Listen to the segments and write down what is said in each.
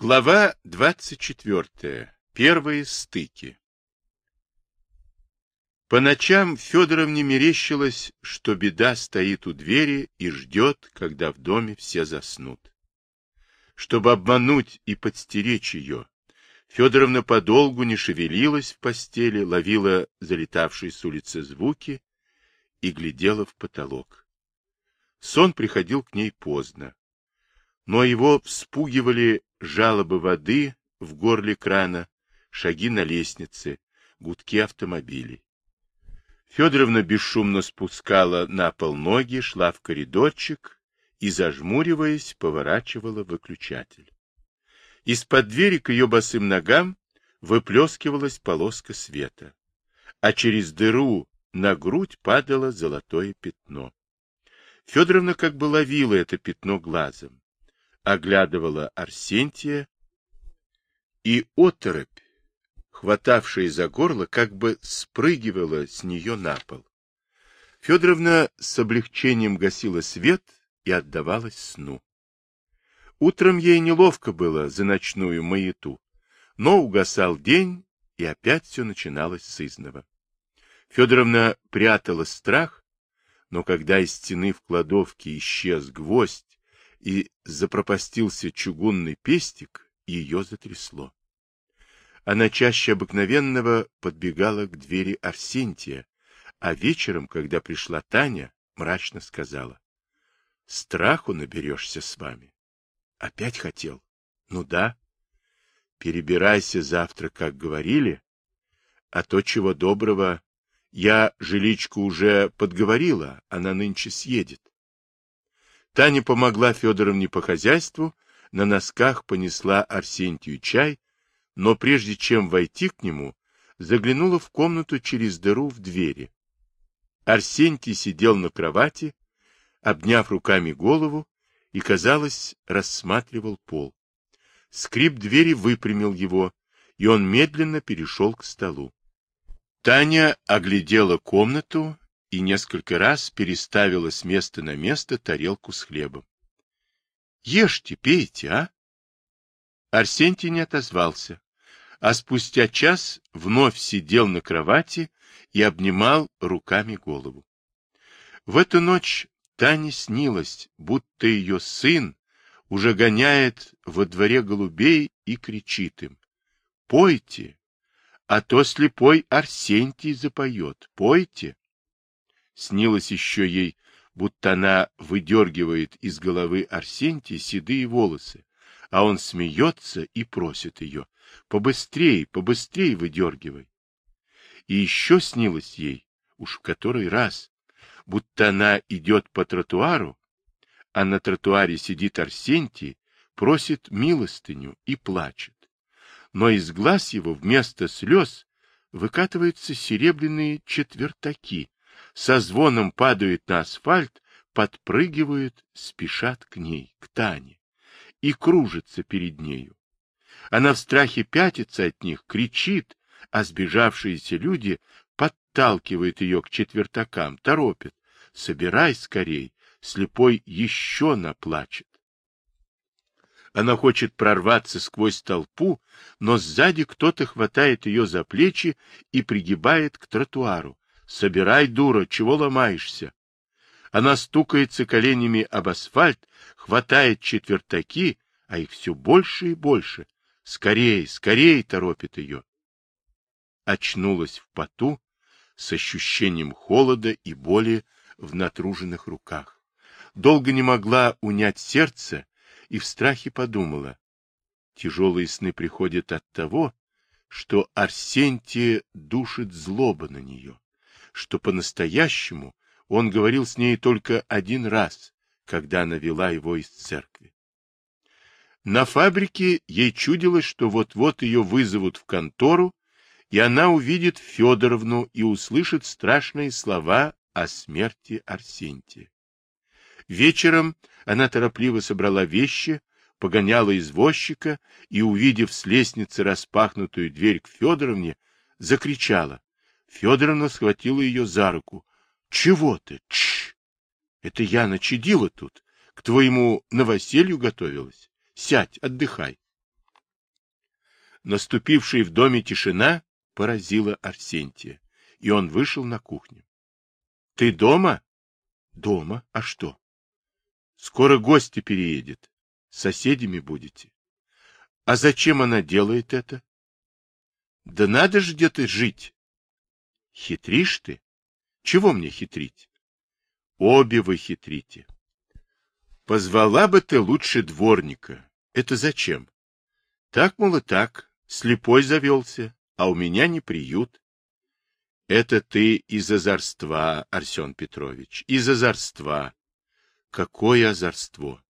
Глава 24. Первые стыки. По ночам Федоровне мерещилось, что беда стоит у двери и ждет, когда в доме все заснут. Чтобы обмануть и подстеречь ее, Федоровна подолгу не шевелилась в постели, ловила залетавшие с улицы звуки и глядела в потолок. Сон приходил к ней поздно, но его вспугивали жалобы воды в горле крана, шаги на лестнице, гудки автомобилей. Федоровна бесшумно спускала на пол ноги, шла в коридорчик и, зажмуриваясь, поворачивала выключатель. Из-под двери к ее босым ногам выплескивалась полоска света, а через дыру на грудь падало золотое пятно. Федоровна как бы ловила это пятно глазом оглядывала Арсентия, и оторопь, хватавшая за горло, как бы спрыгивала с нее на пол. Федоровна с облегчением гасила свет и отдавалась сну. Утром ей неловко было за ночную маяту, но угасал день, и опять все начиналось с изного. Федоровна прятала страх, но когда из стены в кладовке исчез гвоздь, и запропастился чугунный пестик, ее затрясло. Она чаще обыкновенного подбегала к двери Арсентия, а вечером, когда пришла Таня, мрачно сказала. — Страху наберешься с вами. — Опять хотел? — Ну да. — Перебирайся завтра, как говорили, а то, чего доброго, я жиличку уже подговорила, она нынче съедет. Таня помогла Федоровне по хозяйству, на носках понесла Арсентию чай, но прежде чем войти к нему, заглянула в комнату через дыру в двери. Арсентий сидел на кровати, обняв руками голову, и, казалось, рассматривал пол. Скрип двери выпрямил его, и он медленно перешел к столу. Таня оглядела комнату и несколько раз переставила с места на место тарелку с хлебом. — Ешьте, пейте, а? Арсентий не отозвался, а спустя час вновь сидел на кровати и обнимал руками голову. В эту ночь Тане снилось, будто ее сын уже гоняет во дворе голубей и кричит им. — Пойте, а то слепой Арсентий запоет, пойте. Снилось еще ей, будто она выдергивает из головы Арсентия седые волосы, а он смеется и просит ее, побыстрей, побыстрей выдергивай. И еще снилось ей, уж в который раз, будто она идет по тротуару, а на тротуаре сидит Арсентий, просит милостыню и плачет. Но из глаз его вместо слез выкатываются серебряные четвертаки, со звоном падают на асфальт, подпрыгивают, спешат к ней, к Тане, и кружатся перед нею. Она в страхе пятится от них, кричит, а сбежавшиеся люди подталкивают ее к четвертакам, торопят. Собирай скорей, слепой еще наплачет. Она хочет прорваться сквозь толпу, но сзади кто-то хватает ее за плечи и пригибает к тротуару. Собирай, дура, чего ломаешься? Она стукается коленями об асфальт, хватает четвертаки, а их все больше и больше. Скорей, скорей торопит ее. Очнулась в поту с ощущением холода и боли в натруженных руках. Долго не могла унять сердце и в страхе подумала. Тяжелые сны приходят от того, что Арсентия душит злоба на нее что по-настоящему он говорил с ней только один раз, когда она вела его из церкви. На фабрике ей чудилось, что вот-вот ее вызовут в контору, и она увидит Федоровну и услышит страшные слова о смерти Арсентия. Вечером она торопливо собрала вещи, погоняла извозчика и, увидев с лестницы распахнутую дверь к Федоровне, закричала. Федоровна схватила ее за руку. — Чего ты? Чш! Это я начудила тут. К твоему новоселью готовилась. Сядь, отдыхай. Наступившая в доме тишина поразила Арсентия, и он вышел на кухню. — Ты дома? — Дома. А что? — Скоро гости переедет. Соседями будете. — А зачем она делает это? — Да надо же где-то жить. — Хитришь ты? Чего мне хитрить? — Обе вы хитрите. — Позвала бы ты лучше дворника. Это зачем? — Так, мол, и так. Слепой завелся, а у меня не приют. Это ты из озорства, Арсен Петрович, из озорства. Какое озорство?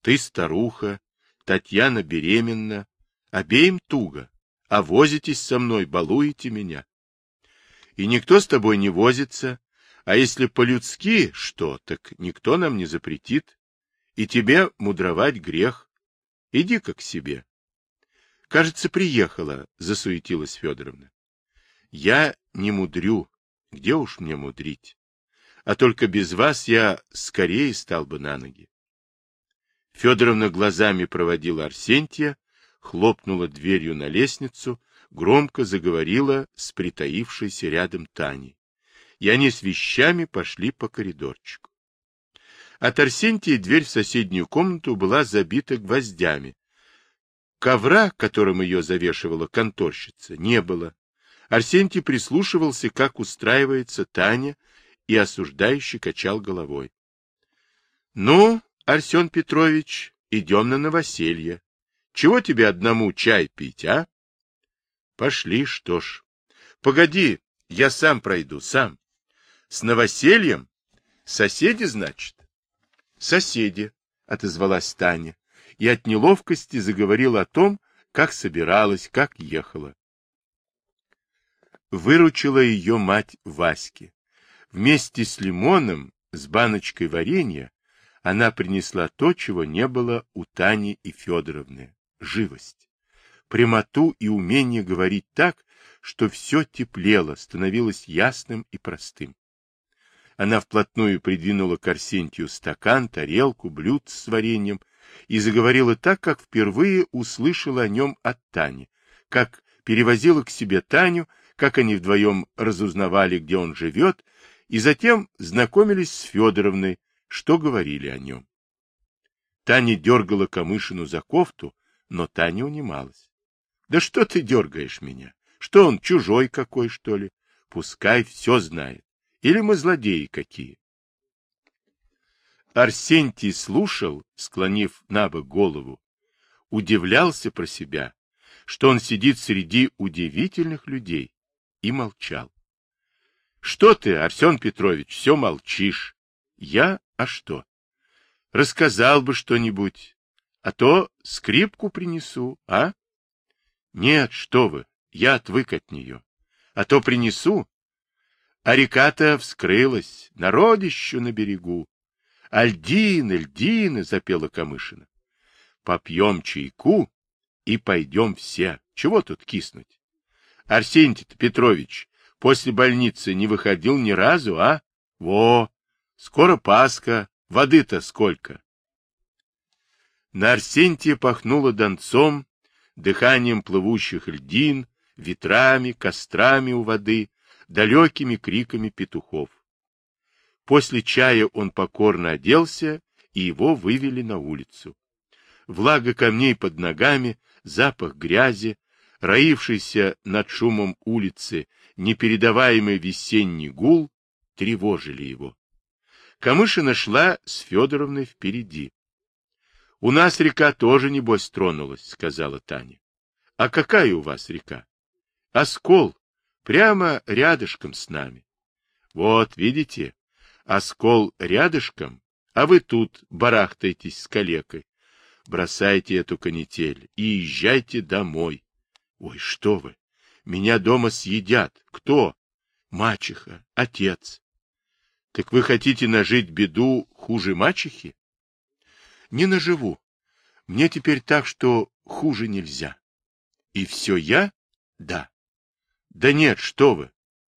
Ты старуха, Татьяна беременна, обеим туго, а возитесь со мной, балуете меня. И никто с тобой не возится, а если по-людски что, так никто нам не запретит, и тебе мудровать грех. Иди-ка к себе. Кажется, приехала, засуетилась Федоровна. Я не мудрю. Где уж мне мудрить? А только без вас я скорее стал бы на ноги. Федоровна глазами проводила Арсентия, хлопнула дверью на лестницу, громко заговорила с притаившейся рядом Таней. И они с вещами пошли по коридорчику. От Арсентия дверь в соседнюю комнату была забита гвоздями, Ковра, которым ее завешивала конторщица, не было. Арсентий прислушивался, как устраивается Таня, и осуждающе качал головой. — Ну, Арсен Петрович, идем на новоселье. Чего тебе одному чай пить, а? — Пошли, что ж. Погоди, я сам пройду, сам. С новосельем? Соседи, значит? — Соседи, — отозвалась Таня и от неловкости заговорил о том, как собиралась, как ехала. Выручила ее мать Ваське. Вместе с лимоном, с баночкой варенья, она принесла то, чего не было у Тани и Федоровны — живость. Прямоту и умение говорить так, что все теплело, становилось ясным и простым. Она вплотную придвинула к Арсентию стакан, тарелку, блюд с вареньем и заговорила так, как впервые услышала о нем от Тани, как перевозила к себе Таню, как они вдвоем разузнавали, где он живет, и затем знакомились с Федоровной, что говорили о нем. Таня дергала Камышину за кофту, но Таня унималась. — Да что ты дергаешь меня? Что он, чужой какой, что ли? Пускай все знает. Или мы злодеи какие? Арсентий слушал, склонив на бок голову, удивлялся про себя, что он сидит среди удивительных людей, и молчал. — Что ты, Арсен Петрович, все молчишь? — Я? А что? — Рассказал бы что-нибудь, а то скрипку принесу, а? — Нет, что вы, я отвык от нее. А то принесу. А река-то вскрылась, народищу на берегу. Альдины, льдины, запела Камышина. Попьем чайку и пойдем все. Чего тут киснуть? Арсентий Петрович после больницы не выходил ни разу, а? Во, скоро Пасха, воды-то сколько. На Арсентия пахнуло донцом, дыханием плывущих льдин, ветрами, кострами у воды, далекими криками петухов. После чая он покорно оделся, и его вывели на улицу. Влага камней под ногами, запах грязи, роившийся над шумом улицы, непередаваемый весенний гул, тревожили его. Камышина шла с Федоровной впереди. — У нас река тоже, небось, тронулась, — сказала Таня. — А какая у вас река? — Оскол, прямо рядышком с нами. — Вот, видите, Оскол рядышком, а вы тут барахтаетесь с калекой. Бросайте эту канитель и езжайте домой. Ой, что вы! Меня дома съедят. Кто? Мачеха, отец. Так вы хотите нажить беду хуже мачехи? Не наживу. Мне теперь так, что хуже нельзя. И все я? Да. Да нет, что вы.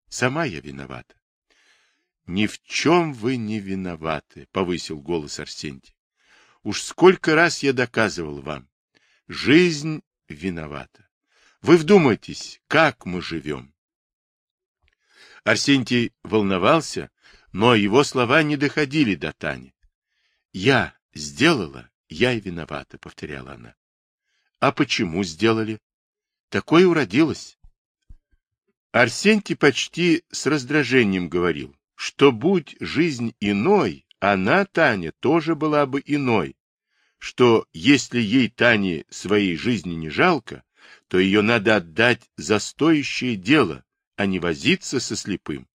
Сама я виновата. Ни в чем вы не виноваты, — повысил голос Арсентий. Уж сколько раз я доказывал вам. Жизнь виновата. Вы вдумайтесь, как мы живем. Арсентий волновался, но его слова не доходили до Тани. «Я сделала, я и виновата», — повторяла она. «А почему сделали? Такое уродилось». Арсентий почти с раздражением говорил, что будь жизнь иной, она, Таня, тоже была бы иной, что если ей, Тане, своей жизни не жалко, то ее надо отдать за стоящее дело, а не возиться со слепым.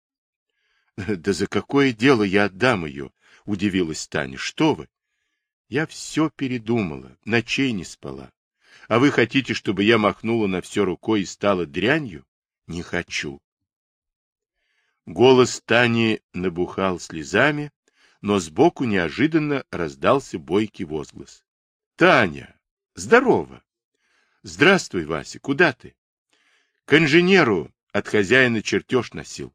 — Да за какое дело я отдам ее? — удивилась Таня. — Что вы? Я все передумала, ночей не спала. А вы хотите, чтобы я махнула на все рукой и стала дрянью? Не хочу. Голос Тани набухал слезами, но сбоку неожиданно раздался бойкий возглас. — Таня! Здорово! — Здравствуй, Вася, куда ты? — К инженеру от хозяина чертеж носил.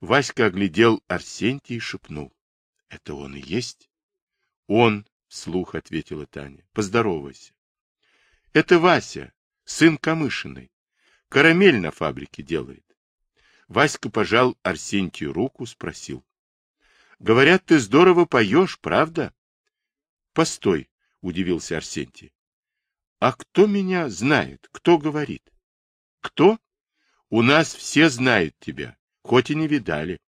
Васька оглядел Арсентий и шепнул. — Это он и есть? — Он, — вслух ответила Таня. — Поздоровайся. — Это Вася, сын Камышиной. Карамель на фабрике делает. Васька пожал Арсентию руку, спросил. — Говорят, ты здорово поешь, правда? — Постой, — удивился Арсентий. — А кто меня знает? Кто говорит? — Кто? У нас все знают тебя, хоть и не видали.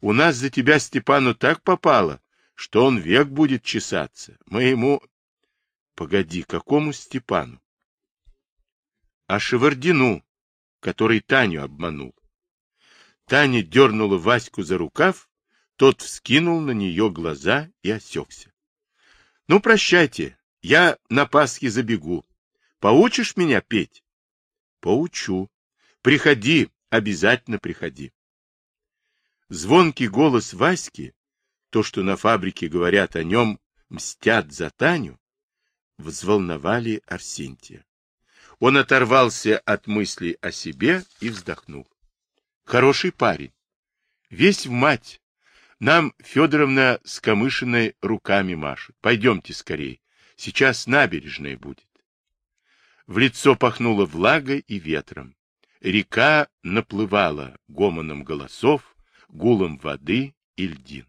У нас за тебя Степану так попало, что он век будет чесаться. Мы ему... Погоди, какому Степану? А Шевардину, который Таню обманул. Таня дернула Ваську за рукав, тот вскинул на нее глаза и осекся. — Ну, прощайте, я на Пасхе забегу. Поучишь меня петь? — Поучу. Приходи, обязательно приходи. Звонкий голос Васьки, то, что на фабрике говорят о нем, мстят за Таню, взволновали Арсентия. Он оторвался от мыслей о себе и вздохнул. Хороший парень. Весь в мать. Нам Федоровна с Камышиной руками машет. Пойдемте скорей. Сейчас набережная будет. В лицо пахнуло влагой и ветром. Река наплывала гомоном голосов, гулом воды и льдин.